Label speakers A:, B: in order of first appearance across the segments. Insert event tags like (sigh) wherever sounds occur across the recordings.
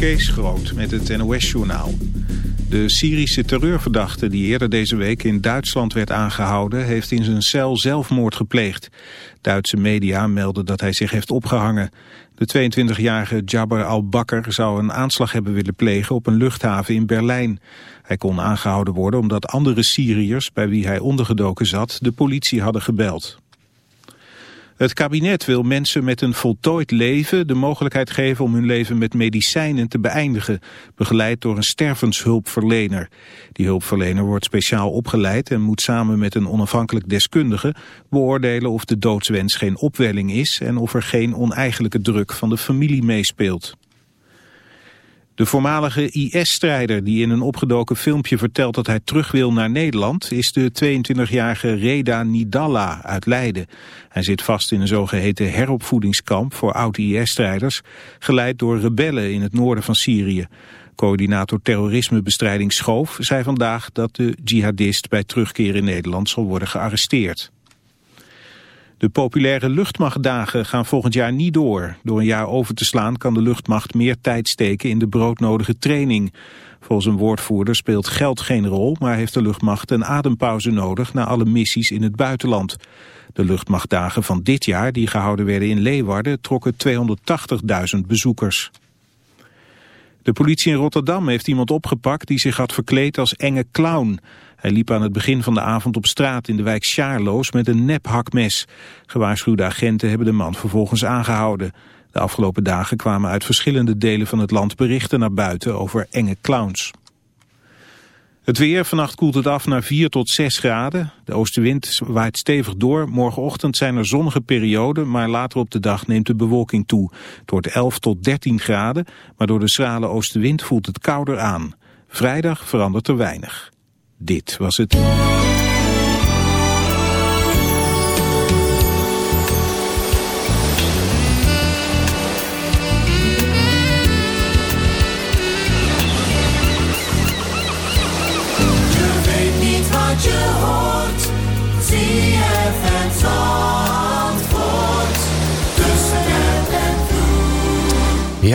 A: Kees Groot met het NOS-journaal. De Syrische terreurverdachte die eerder deze week in Duitsland werd aangehouden... heeft in zijn cel zelfmoord gepleegd. Duitse media melden dat hij zich heeft opgehangen. De 22-jarige Jabbar al-Bakr zou een aanslag hebben willen plegen op een luchthaven in Berlijn. Hij kon aangehouden worden omdat andere Syriërs bij wie hij ondergedoken zat... de politie hadden gebeld. Het kabinet wil mensen met een voltooid leven de mogelijkheid geven om hun leven met medicijnen te beëindigen, begeleid door een stervenshulpverlener. Die hulpverlener wordt speciaal opgeleid en moet samen met een onafhankelijk deskundige beoordelen of de doodswens geen opwelling is en of er geen oneigenlijke druk van de familie meespeelt. De voormalige IS-strijder die in een opgedoken filmpje vertelt dat hij terug wil naar Nederland... is de 22-jarige Reda Nidalla uit Leiden. Hij zit vast in een zogeheten heropvoedingskamp voor oud-IS-strijders... geleid door rebellen in het noorden van Syrië. Coördinator terrorismebestrijding Schoof zei vandaag dat de jihadist bij terugkeer in Nederland zal worden gearresteerd. De populaire luchtmachtdagen gaan volgend jaar niet door. Door een jaar over te slaan kan de luchtmacht meer tijd steken in de broodnodige training. Volgens een woordvoerder speelt geld geen rol, maar heeft de luchtmacht een adempauze nodig na alle missies in het buitenland. De luchtmachtdagen van dit jaar, die gehouden werden in Leeuwarden, trokken 280.000 bezoekers. De politie in Rotterdam heeft iemand opgepakt die zich had verkleed als enge clown. Hij liep aan het begin van de avond op straat in de wijk Sjaarloos met een nephakmes. Gewaarschuwde agenten hebben de man vervolgens aangehouden. De afgelopen dagen kwamen uit verschillende delen van het land berichten naar buiten over enge clowns. Het weer, vannacht koelt het af naar 4 tot 6 graden. De oostenwind waait stevig door. Morgenochtend zijn er zonnige perioden, maar later op de dag neemt de bewolking toe. Het wordt 11 tot 13 graden, maar door de schrale oostenwind voelt het kouder aan. Vrijdag verandert er weinig. Dit was het...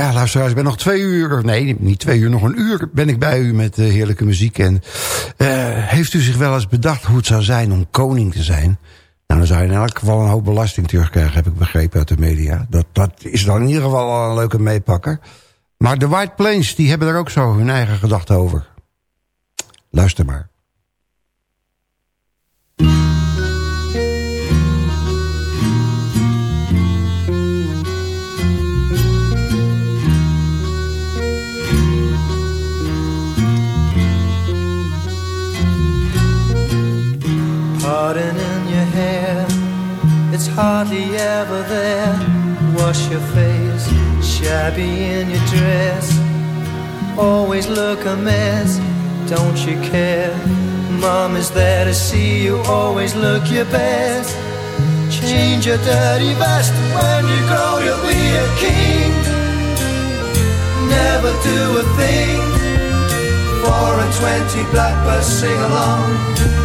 B: Ja, luisteraars, ik ben nog twee uur, nee, niet twee uur, nog een uur ben ik bij u met uh, heerlijke muziek. En uh, heeft u zich wel eens bedacht hoe het zou zijn om koning te zijn? Nou, dan zou je in elk geval een hoop belasting terugkrijgen, heb ik begrepen uit de media. Dat, dat is dan in ieder geval een leuke meepakker. Maar de White Plains, die hebben er ook zo hun eigen gedachten over. Luister maar.
C: Pardon in your hair, it's hardly ever there. Wash your face, shabby in your dress. Always look a mess, don't you care? Mom is there to see you, always look your best. Change your dirty vest, when you grow you'll be a king. Never do a thing, four and twenty blackbirds sing along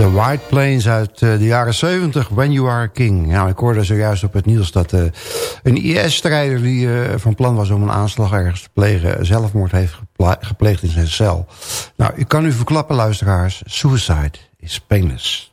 B: The White Plains uit uh, de jaren 70, When You Are King. Nou, ik hoorde zojuist op het nieuws dat uh, een IS-strijder... die uh, van plan was om een aanslag ergens te plegen... zelfmoord heeft gepleegd in zijn cel. Nou, ik kan u verklappen, luisteraars. Suicide is painless.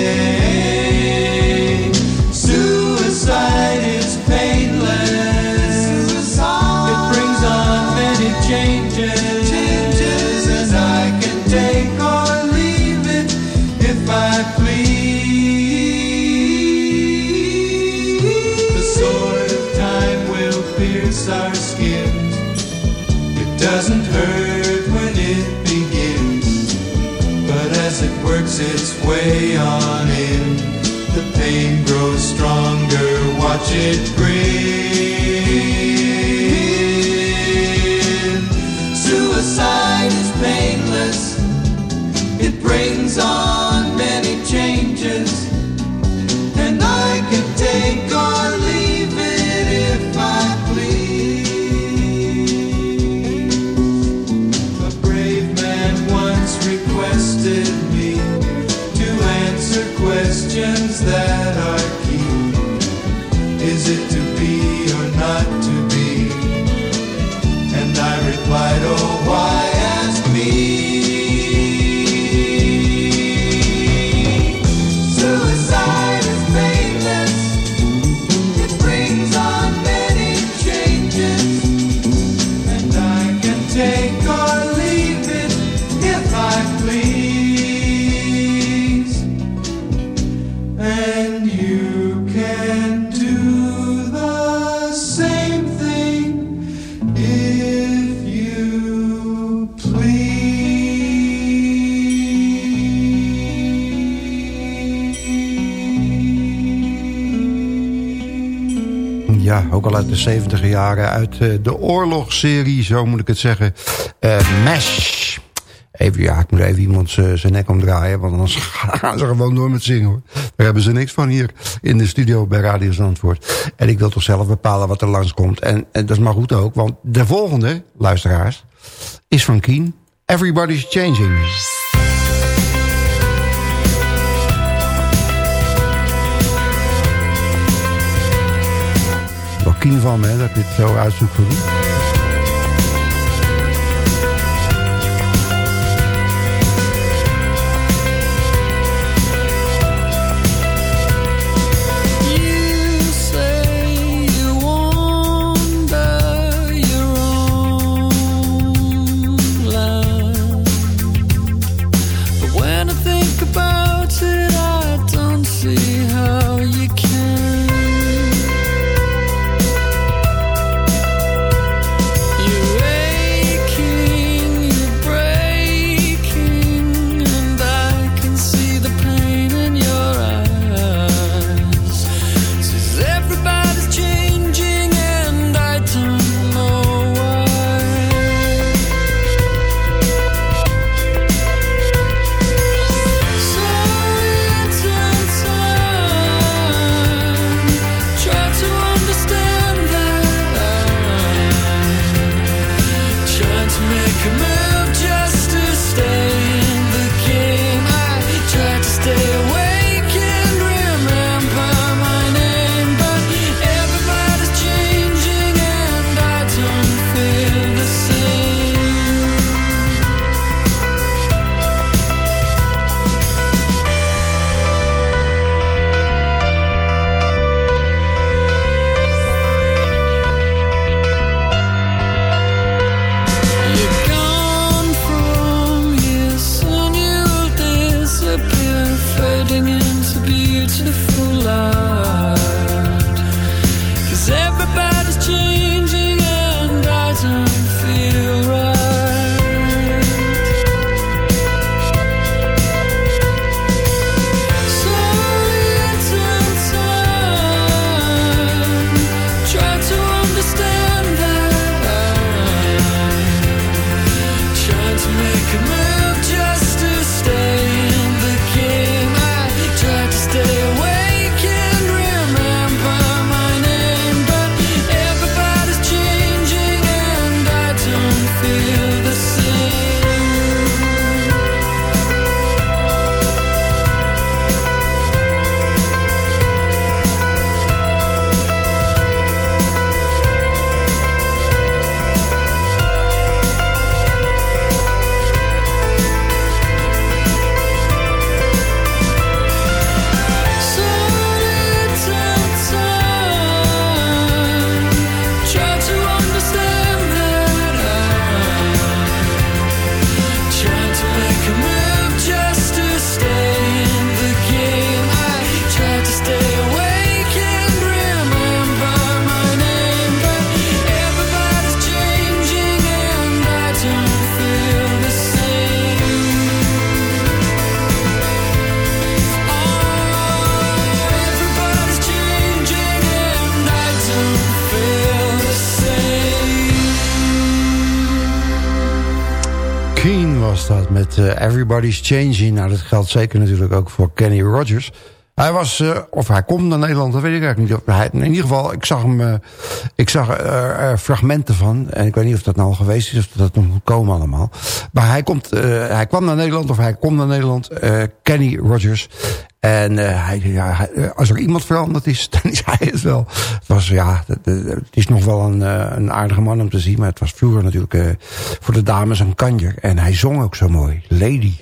C: Doesn't hurt when it begins, but as it works its way on in, the pain grows stronger. Watch it grin. Suicide is painless. It brings on many changes, answer
B: ook al uit de 70 jaren. Uit uh, de oorlogsserie, zo moet ik het zeggen. Uh, MASH. Even, ja, ik moet even iemand zijn nek omdraaien. Want anders (laughs) gaan ze gewoon door met zingen. Hoor. Daar hebben ze niks van hier in de studio bij Radio Zandvoort. En ik wil toch zelf bepalen wat er langskomt. En, en dat is maar goed ook. Want de volgende, luisteraars, is van Keen. Everybody's Changing. Kien van me, dat ik dit zo uitzoek voor u. Everybody's Changing. Nou, dat geldt zeker natuurlijk ook voor Kenny Rogers. Hij was, uh, of hij komt naar Nederland, dat weet ik eigenlijk niet. Hij, in ieder geval, ik zag hem, uh, ik zag er fragmenten van. En ik weet niet of dat nou al geweest is, of dat nog moet komen allemaal. Maar hij, komt, hij kwam naar Nederland, of hij komt naar Nederland. Kenny Rogers. En uh, hij, ja, als er iemand veranderd is, (laughs) dan is hij het wel. Het, was, ja, het, is nog wel een, uh, een aardige man om te zien. Maar het was vroeger natuurlijk voor de dames een kanjer. En hij zong ook zo mooi. Lady.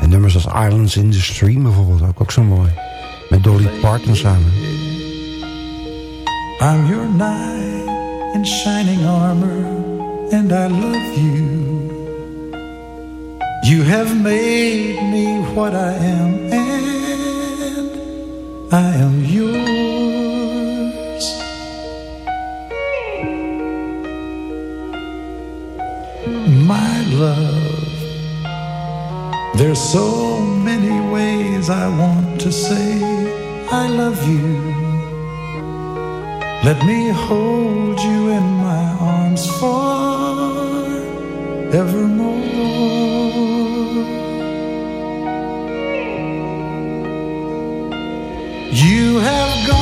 B: En nummers als Islands in the Stream bijvoorbeeld ook, ook zo mooi. Met Dolly Parton samen.
D: I'm your knight in shining armor and I love you. You have made me what I am, and I am yours. My love, there's so many ways I want to say I love you. Let me hold you in my arms forevermore. You have gone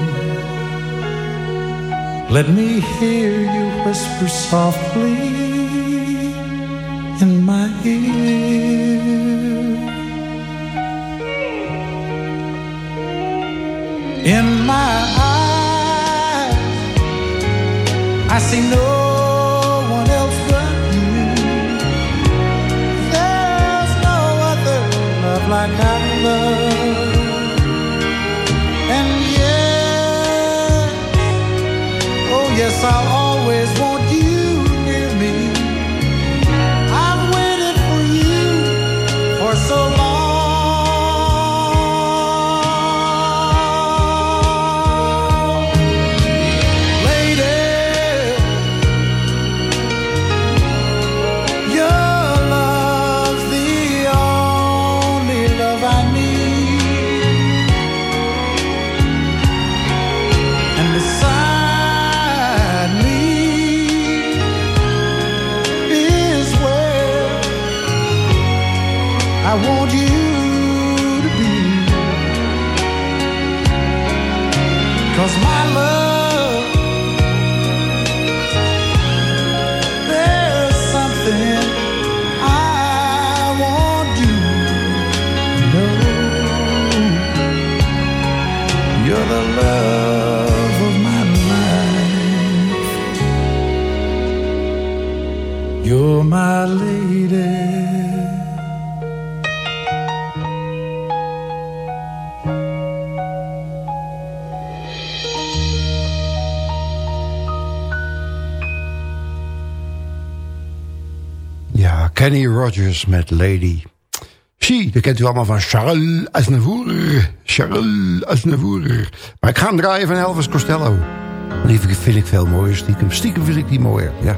D: Let me hear you whisper softly in my ear. In my eyes, I see no oh my lady.
B: Ja, Kenny Rogers met Lady. She, dat kent u allemaal van Charles Aznavour. Charles Aznavour. Maar ik ga hem draaien van Elvis Costello. Die vind ik veel mooier stiekem. Stiekem vind ik die mooier, ja.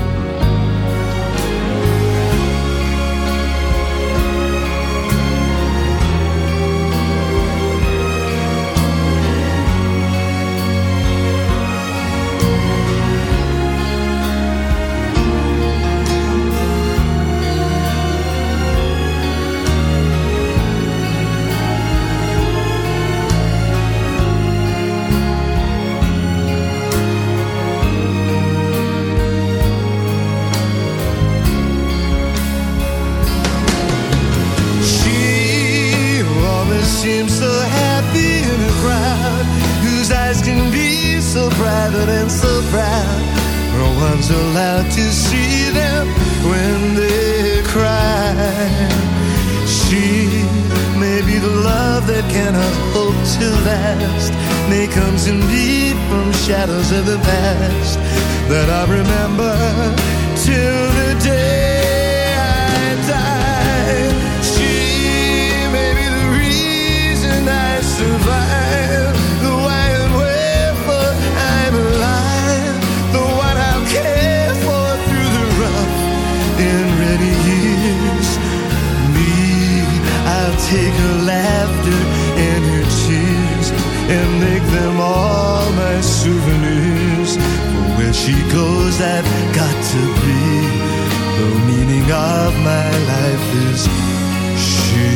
E: Comes in deep from shadows of the past that I remember till the day goes, I've got to be. The meaning of my life is she.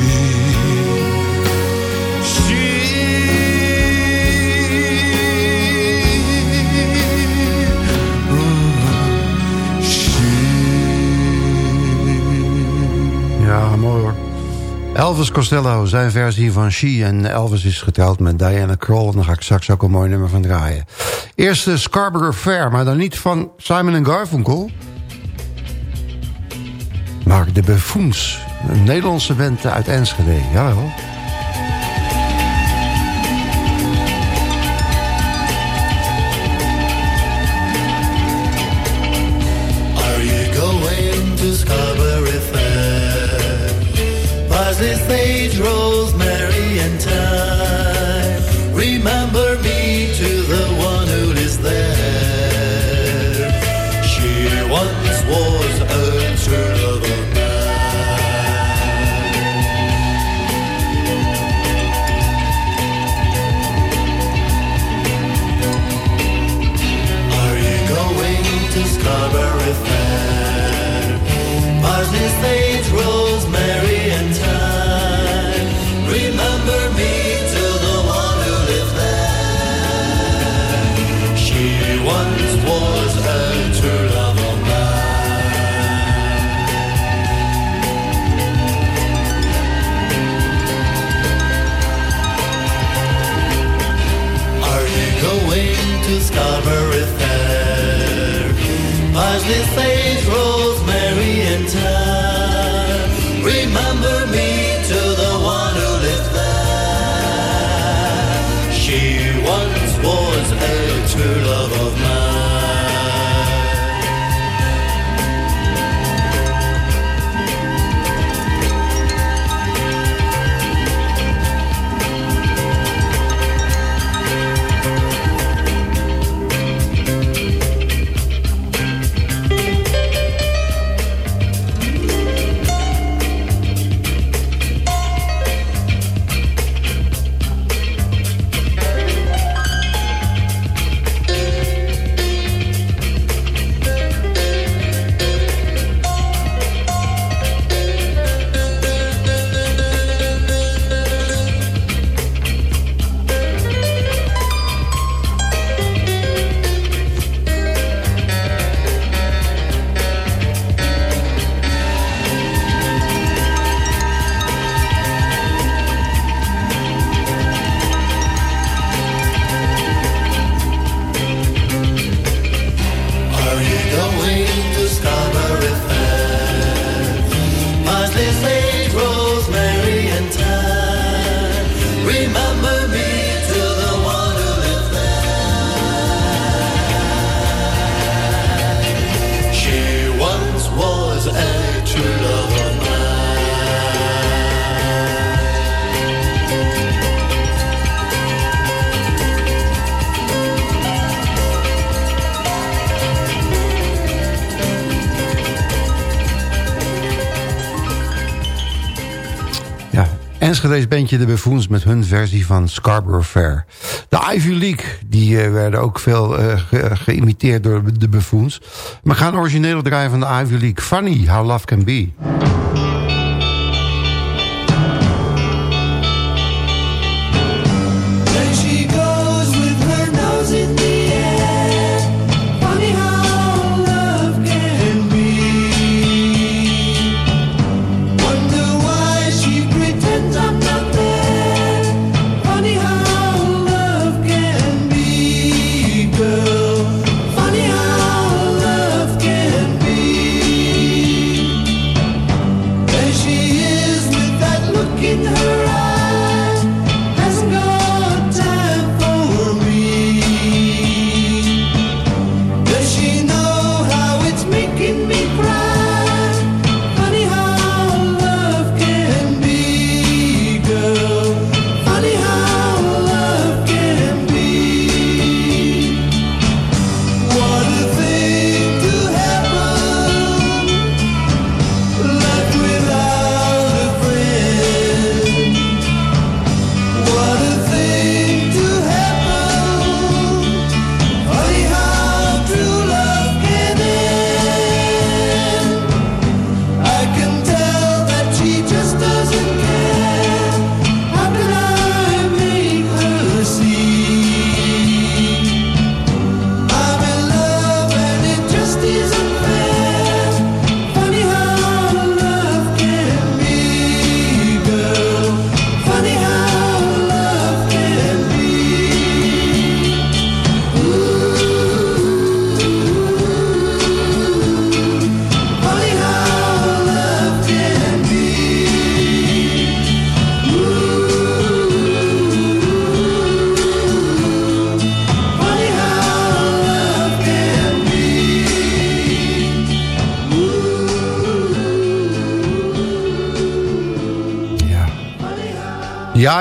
E: She.
B: Ja, mooi hoor. Elvis Costello, zijn versie van She. En Elvis is getrouwd met Diana Kroll. En daar ga ik straks ook een mooi nummer van draaien. Eerst de Scarborough Fair, maar dan niet van Simon Garfunkel. Maar de Buffoons. Een Nederlandse band uit Enschede. Jawel.
E: Parsley, sage,
C: Enschede's bandje De Buffoons met hun versie van Scarborough Fair. De Ivy League, die eh, werden ook veel eh, ge- geïmiteerd door de Buffoons. Maar gaan originele draaien van de Ivy League. Funny, How Love Can Be.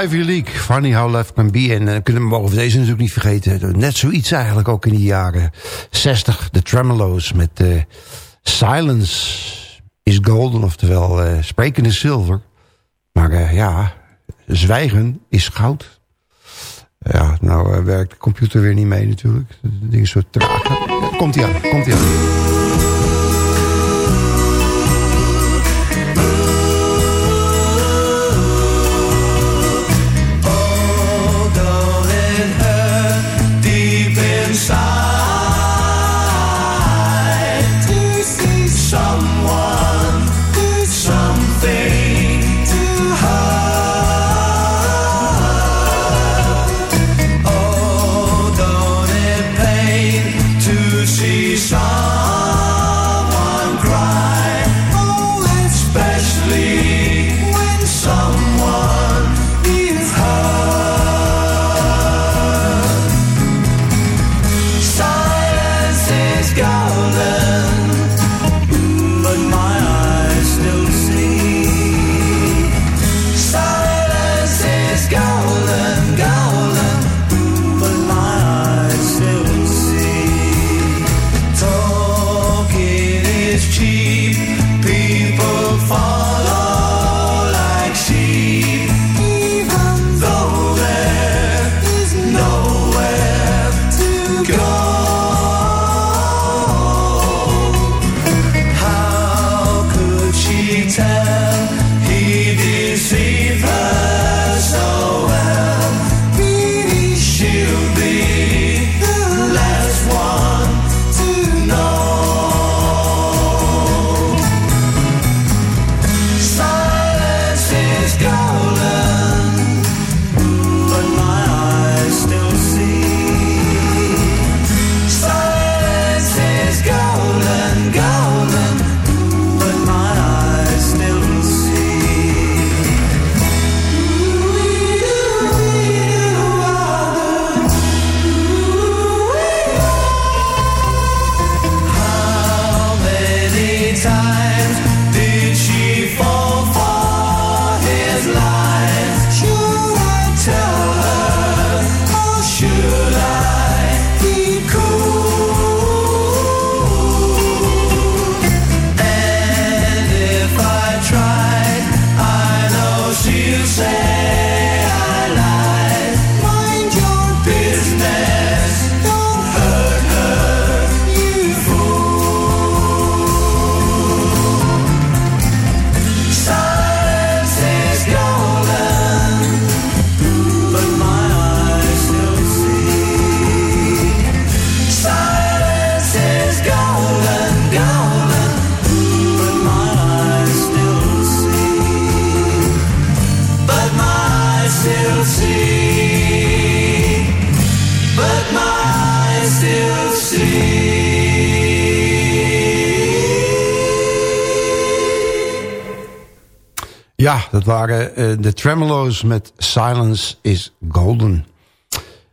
C: Ivy League, Funny How Love Can Be. En uh, kunnen we mogen deze natuurlijk niet vergeten. Net zoiets eigenlijk ook in de jaren 60. De Tremolos met eh, Silence is Golden. Oftewel, uh, spreken is zilver. Maar ja, zwijgen is goud. Ja, nou werkt de computer weer niet mee natuurlijk. Het ding is zo traag. Komt ie aan, komt ie aan.
B: Waren eh, de Tremolo's met Silence is Golden.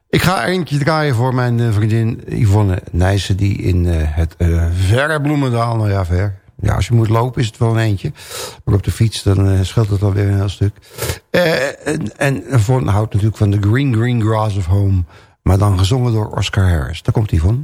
B: Ik ga eentje draaien voor mijn eh, vriendin Yvonne Nijssen... die in eh, het eh, verre Bloemendaal, nou ja, ver... Ja, als je moet lopen is het wel een eentje. Maar op de fiets dan eh, scheelt het alweer een heel stuk. En, en Yvonne houdt natuurlijk van The Green Green Grass of Home... maar dan gezongen door Oscar Harris. Daar komt Yvonne.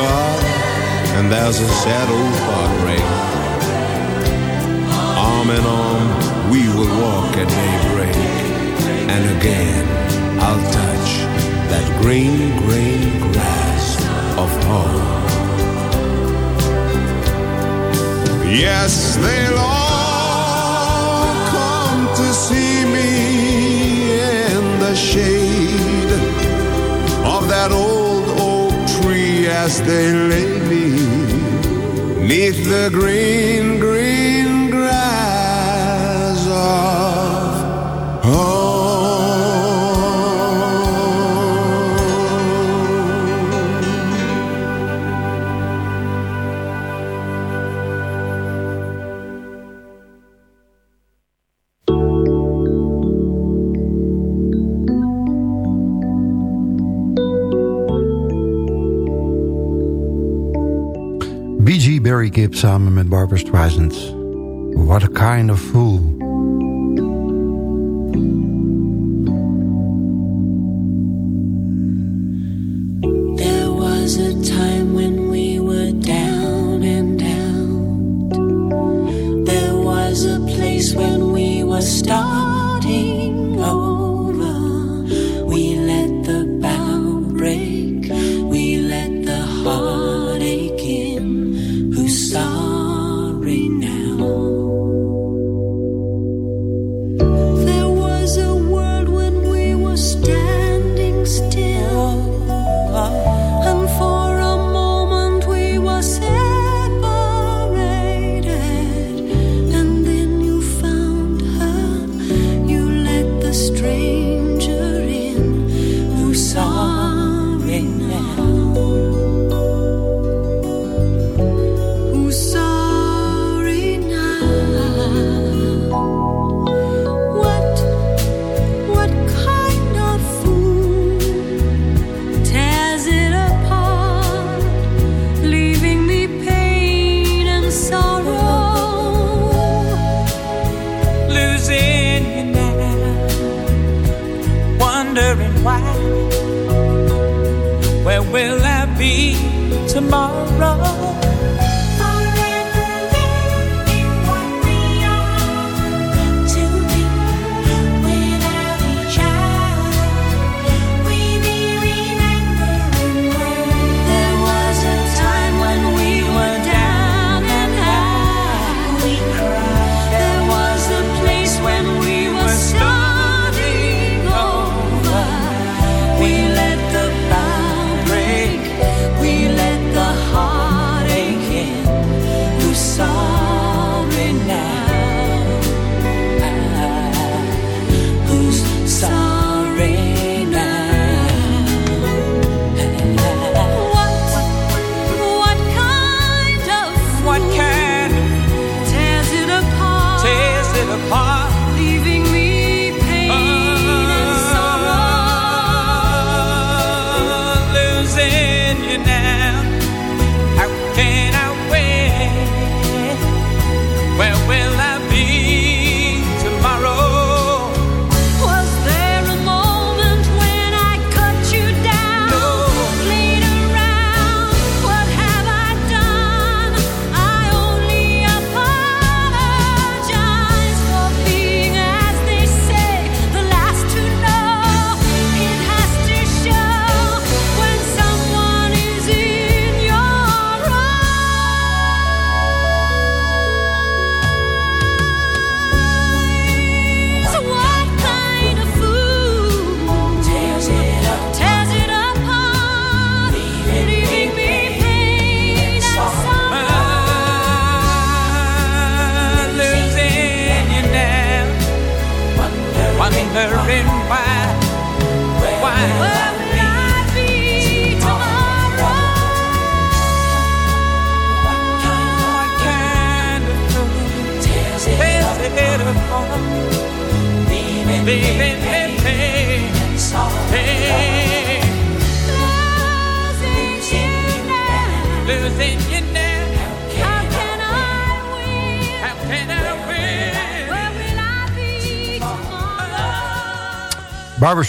F: God and there's a shadow heartbreak. Arm in arm, we will walk at daybreak. And again, I'll touch that green, green grass of home. Yes, they'll all come to see me in the shade as they lay me neath the green,
B: samen met Barbara Streisand. What a kind of fool.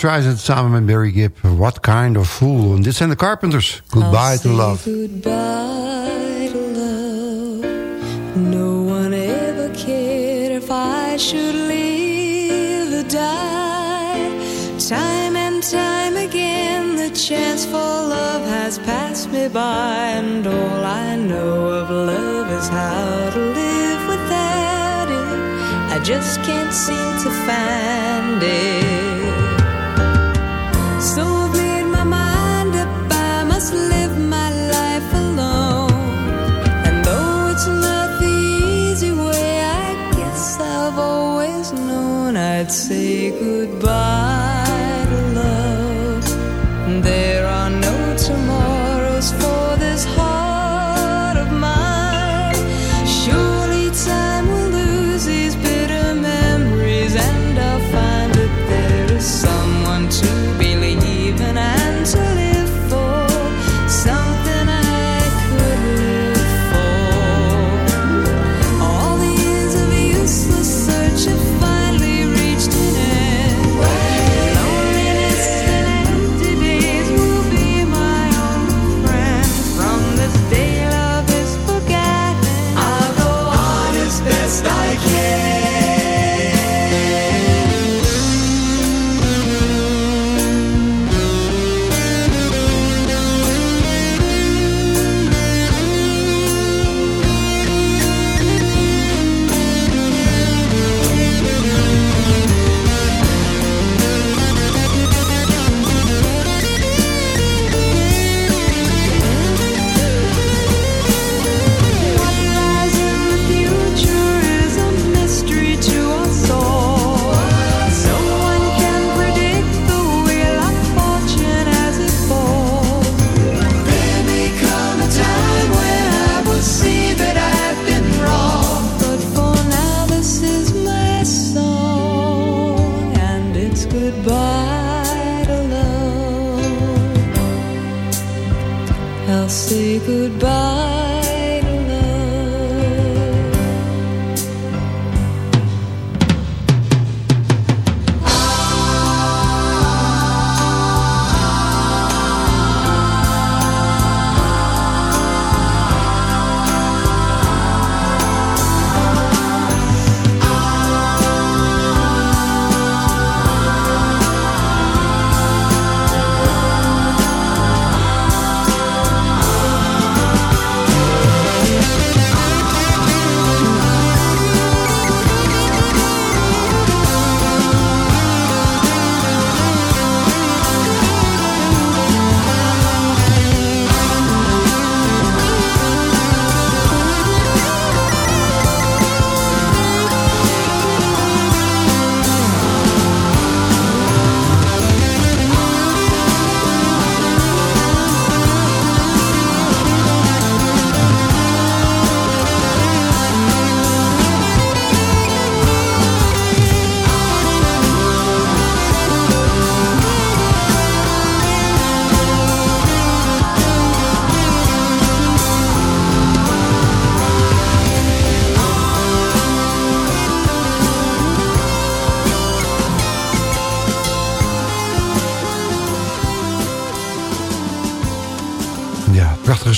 B: Streisand samen met Barry Gibb. What kind of fool. En dit zijn de Carpenters. Goodbye to love.
G: Goodbye to love. No one ever cared if I should live or die. Time and time again the chance for love has passed me by. And all I know of love is how to live without it. I just can't seem to find it. I'd say goodbye.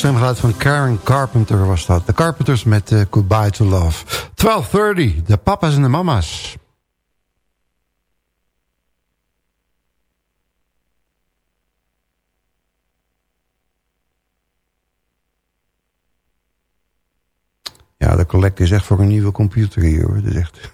C: Stemgeluid van Karen Carpenter was dat. De Carpenters met uh, Goodbye to Love. 12.30, de papa's en de mama's. Ja, de collect is echt voor een nieuwe computer hier hoor. Dat is echt...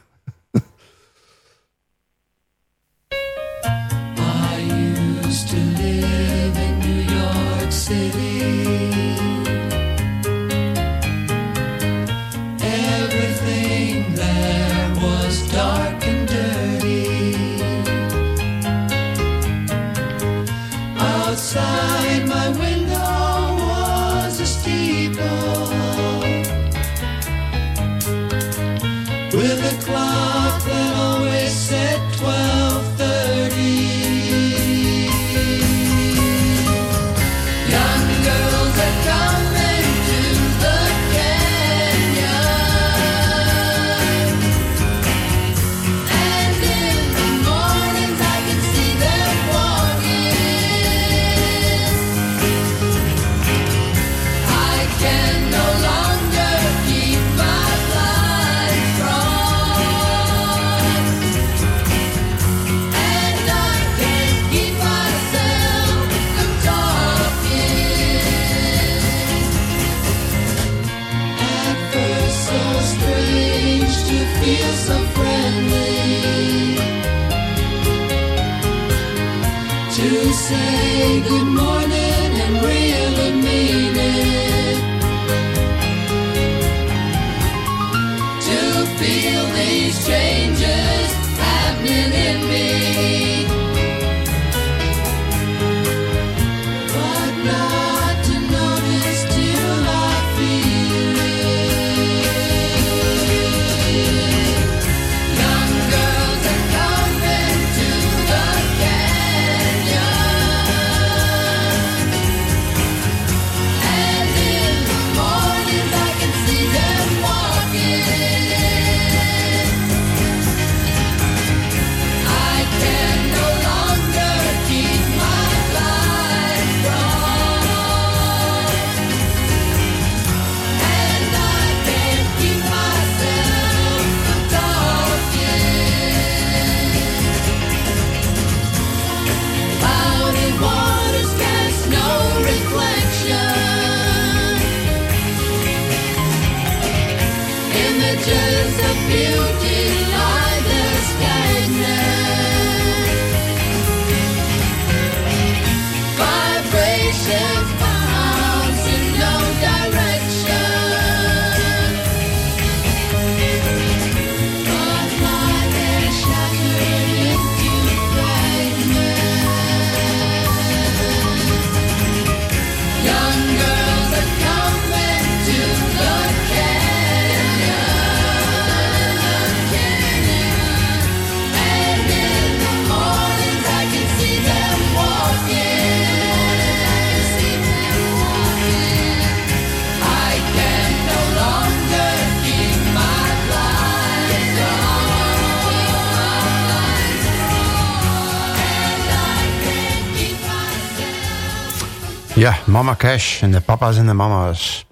C: Mama Cash en de papa's en de mama's.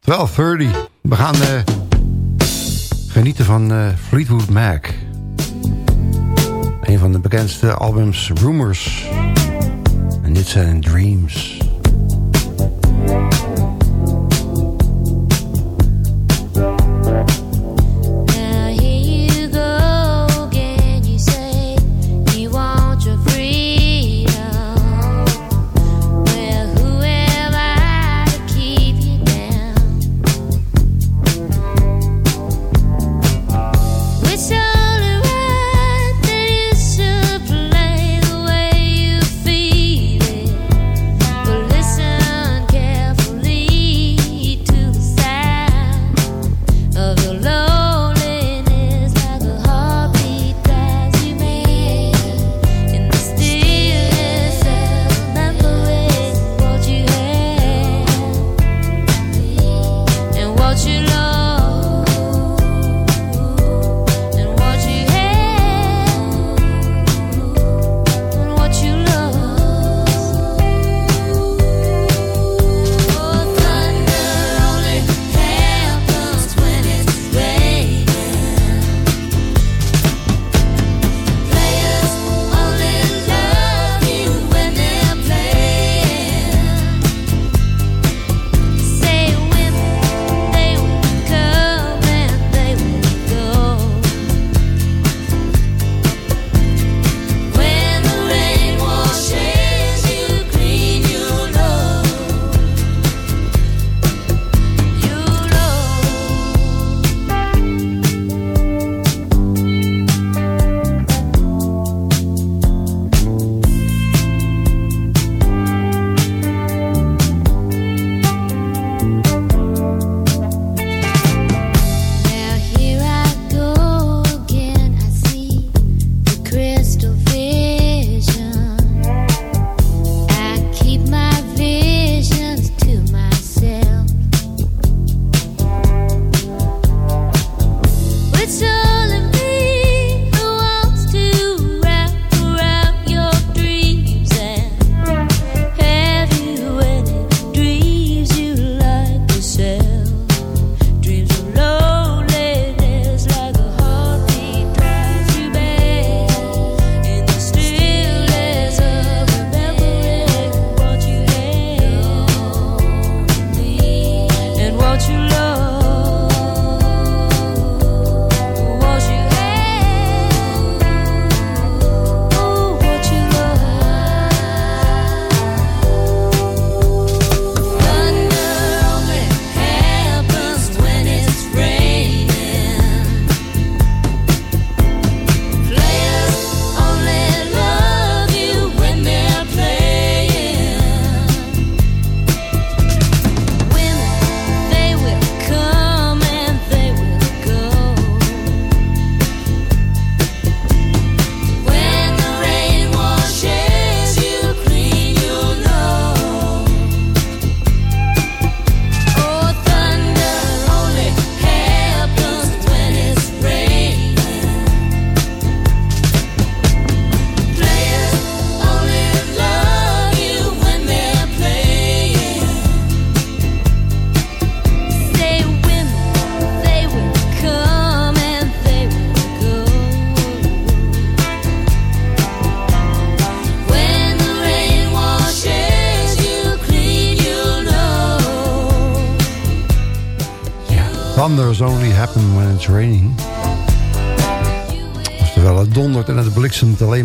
C: 12.30. We gaan uh, genieten van uh, Fleetwood Mac. Een van de bekendste albums Rumors. En dit zijn Dreams.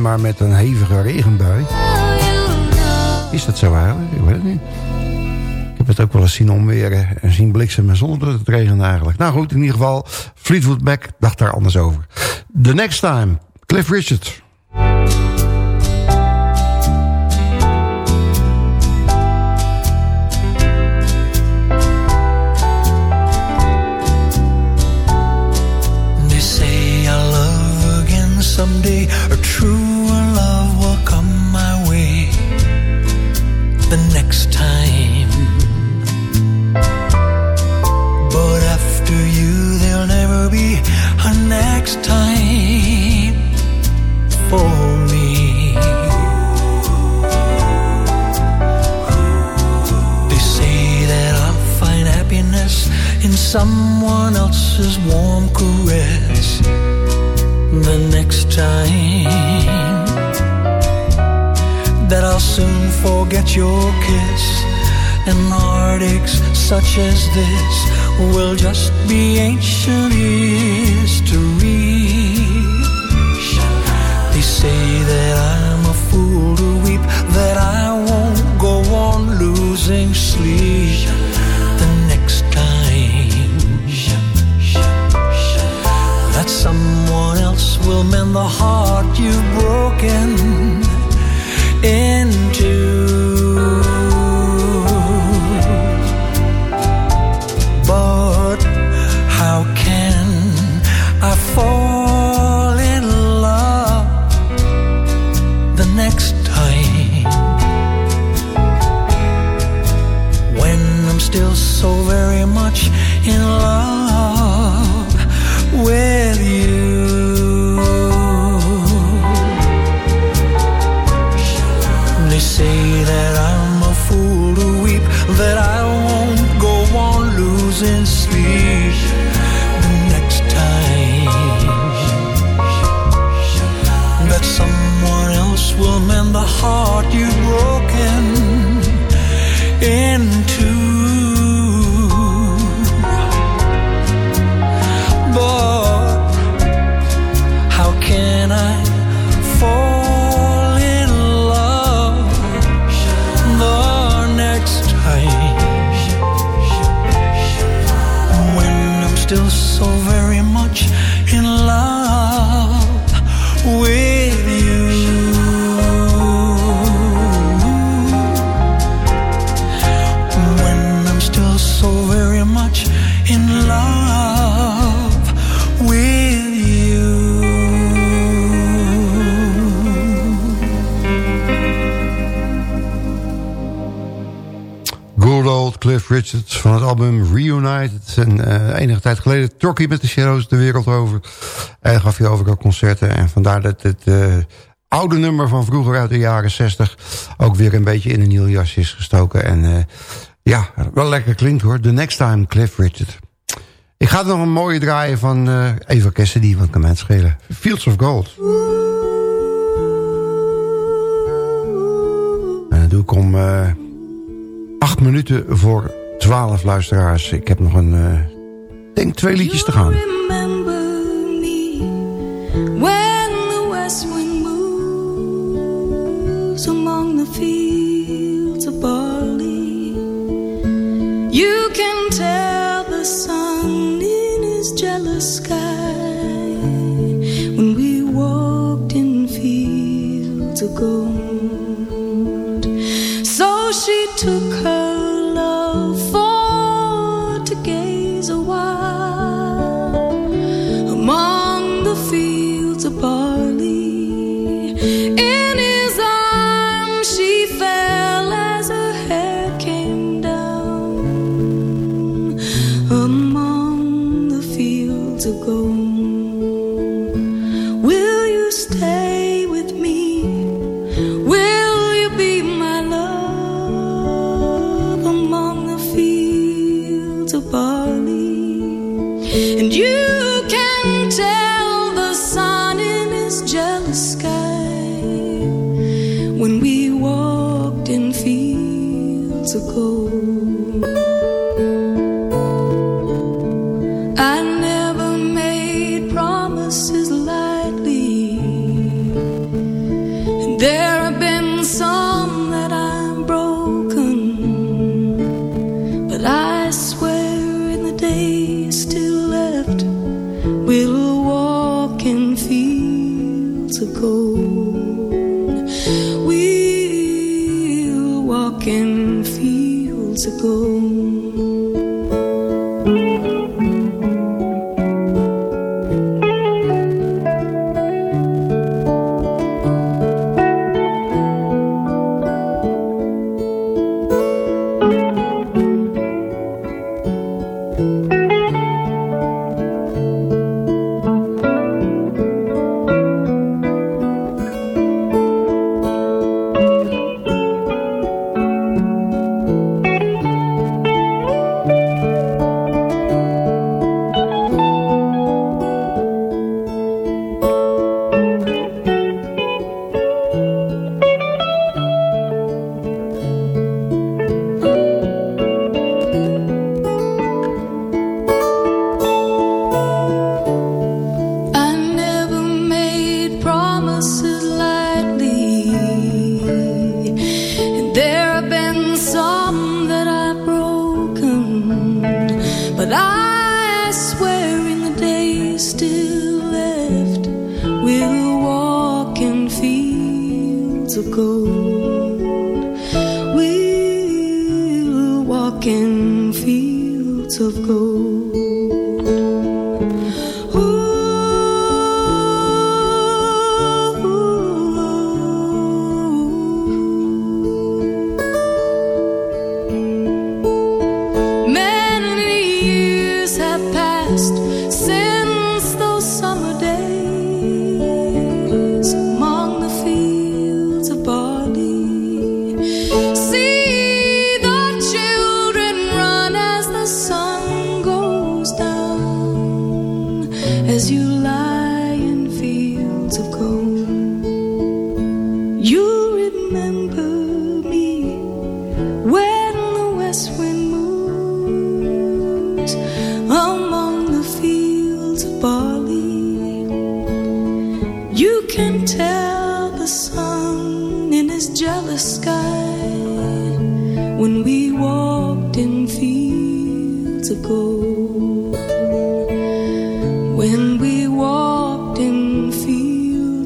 B: Maar met een hevige regenbui. Is dat zo eigenlijk? Ik weet het niet. Ik heb het ook wel eens zien omweren en zien bliksemen zonder dat het regende eigenlijk. Nou goed, in ieder geval, Fleetwood Mac dacht daar anders over. The next time, Cliff Richard.
H: Someone else's warm caress the next time. That I'll soon forget your kiss and heartaches such as this will just be ancient history. Will mend the heart you've broken into. Losing sleep
B: Cliff Richards van het album Reunited. En eh, enige tijd geleden trok hij met de Shadows de wereld over. En gaf hij overal concerten. En vandaar dat het eh, oude nummer van vroeger uit de jaren 60... ook weer een beetje in een nieuw jasje is gestoken. En eh, ja, wel lekker klinkt hoor. The Next Time Cliff Richard. Ik ga nog een mooie draaien van Eva Cassidy, want kan mij het schelen. Fields of Gold. En dat doe ik om... acht minuten voor twaalf luisteraars. Ik heb nog een, eh, denk twee liedjes te gaan.
G: You can tell the sun in his jealous sky when we walked in. She took her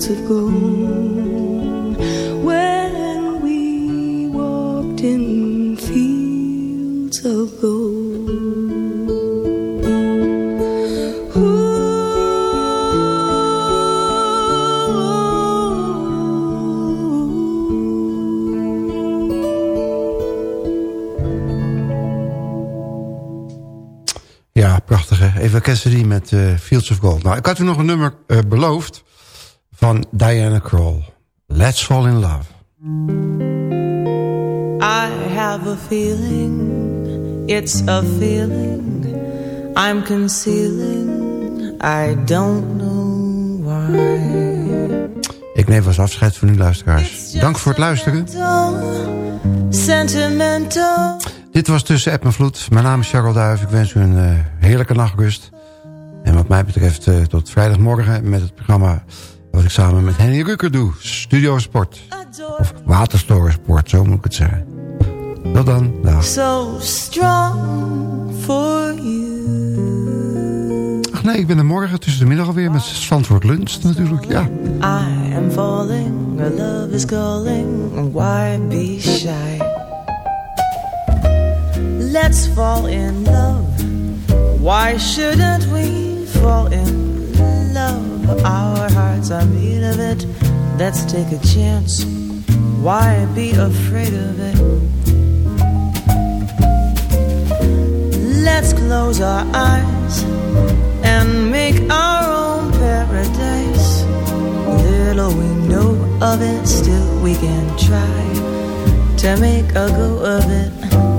G: of gold. When we walked in fields of gold.
B: Eva Cassidy met eh, Fields of Gold. Nou, ik had u nog een nummer eh, beloofd van Diana Krall. Let's Fall in Love.
I: I have a feeling, it's a feeling I'm concealing. I don't know why.
B: Ik neem vast afscheid van u luisteraars. Dank voor het luisteren.
I: Sentimental.
B: Dit was Tussen App en Vloed. Mijn naam is Charles Duif. Ik wens u een eh, heerlijke nachtrust. En wat mij betreft eh, tot vrijdagmorgen met het programma... wat ik samen met Henny Rucker doe. Studio Sport. Of Waterstorensport, zo moet ik het zeggen. Tot dan. Dag.
I: So strong for you.
B: Ach nee, ik ben er morgen tussen de middag alweer met Zandvoort Lunch natuurlijk. Ja.
I: I am falling, our love is calling. Why be shy? Let's fall in love. Why shouldn't we fall in love? Our hearts are made of it. Let's take a chance. Why be afraid of it? Let's close our eyes and make our own paradise. Little we know of it, still we can try to make a go of it.